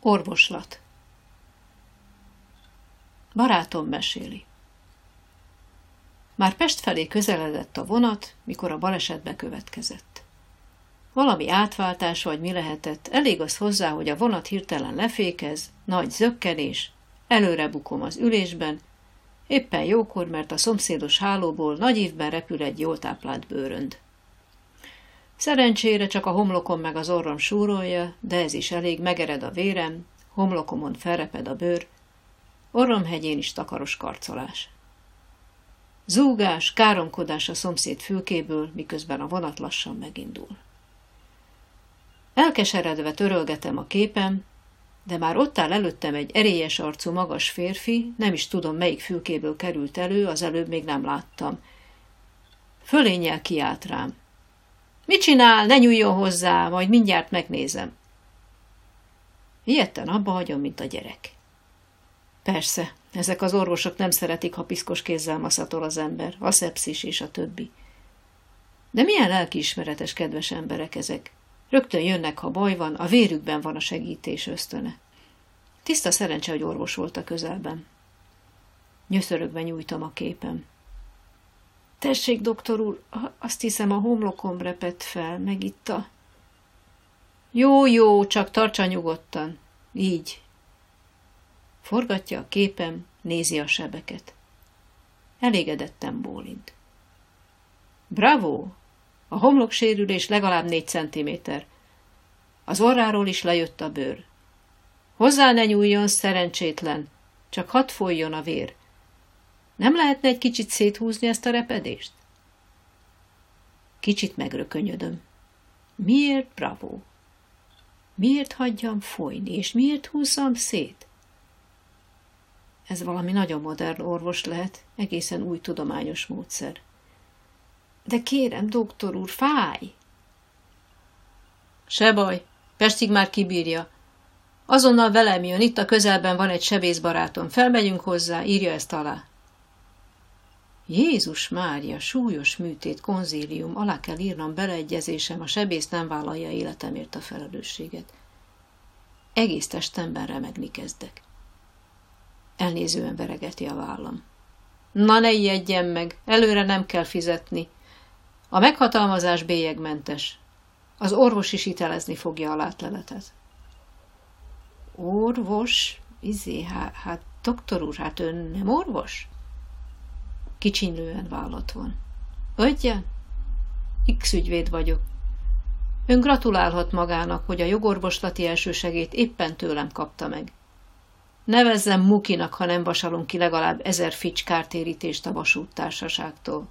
Orvoslat Barátom meséli. Már Pest felé közeledett a vonat, mikor a baleset bekövetkezett. Valami átváltás vagy mi lehetett, elég az hozzá, hogy a vonat hirtelen lefékez, nagy zökkenés, előre bukom az ülésben, éppen jókor, mert a szomszédos hálóból nagy évben repül egy jól táplált bőrönd. Szerencsére csak a homlokom meg az orrom súrolja, de ez is elég, megered a vérem, homlokomon felreped a bőr, orromhegyén is takaros karcolás. Zúgás, káromkodás a szomszéd fülkéből, miközben a vonat lassan megindul. Elkeseredve törölgetem a képem, de már ott áll előttem egy erélyes arcú magas férfi, nem is tudom, melyik fülkéből került elő, az előbb még nem láttam. Fölényel kiált rám. Mit csinál? Ne nyúljon hozzá, majd mindjárt megnézem. Ilyetten abba hagyom, mint a gyerek. Persze, ezek az orvosok nem szeretik, ha piszkos kézzel maszatol az ember, a szepszis és a többi. De milyen lelkiismeretes, kedves emberek ezek. Rögtön jönnek, ha baj van, a vérükben van a segítés ösztöne. Tiszta szerencse, hogy orvos volt a közelben. Nyöszörögve nyújtom a képem. Tessék, doktor úr, azt hiszem a homlokom repett fel, meg itt a... Jó, jó, csak tartsa nyugodtan. Így. Forgatja a képem, nézi a sebeket. Elégedetten bólint. Bravo! A homloksérülés legalább négy centiméter. Az orráról is lejött a bőr. Hozzá ne nyúljon, szerencsétlen, csak hadd folyjon a vér. Nem lehetne egy kicsit széthúzni ezt a repedést? Kicsit megrökönyödöm. Miért bravo? Miért hagyjam folyni, és miért húzzam szét? Ez valami nagyon modern orvos lehet, egészen új tudományos módszer. De kérem, doktor úr, fáj! Se baj, Pestig már kibírja. Azonnal velem jön, itt a közelben van egy sebészbarátom, felmegyünk hozzá, írja ezt alá. Jézus Mária, súlyos műtét, konzílium, alá kell írnom beleegyezésem, a sebész nem vállalja életemért a felelősséget. Egész testemben remegni kezdek. Elnézően veregeti a vállam. Na ne ijedjen meg, előre nem kell fizetni. A meghatalmazás bélyegmentes. Az orvos is hitelezni fogja a látleletet. Orvos? Izé, hát, hát doktor úr, hát ön nem orvos? Kicsinlően vállat van. Ödje? X ügyvéd vagyok. Ön gratulálhat magának, hogy a jogorvoslati elsősegét éppen tőlem kapta meg. Nevezzem Mukinak, ha nem vasalunk ki legalább ezer fics kártérítést a vasúttársaságtól.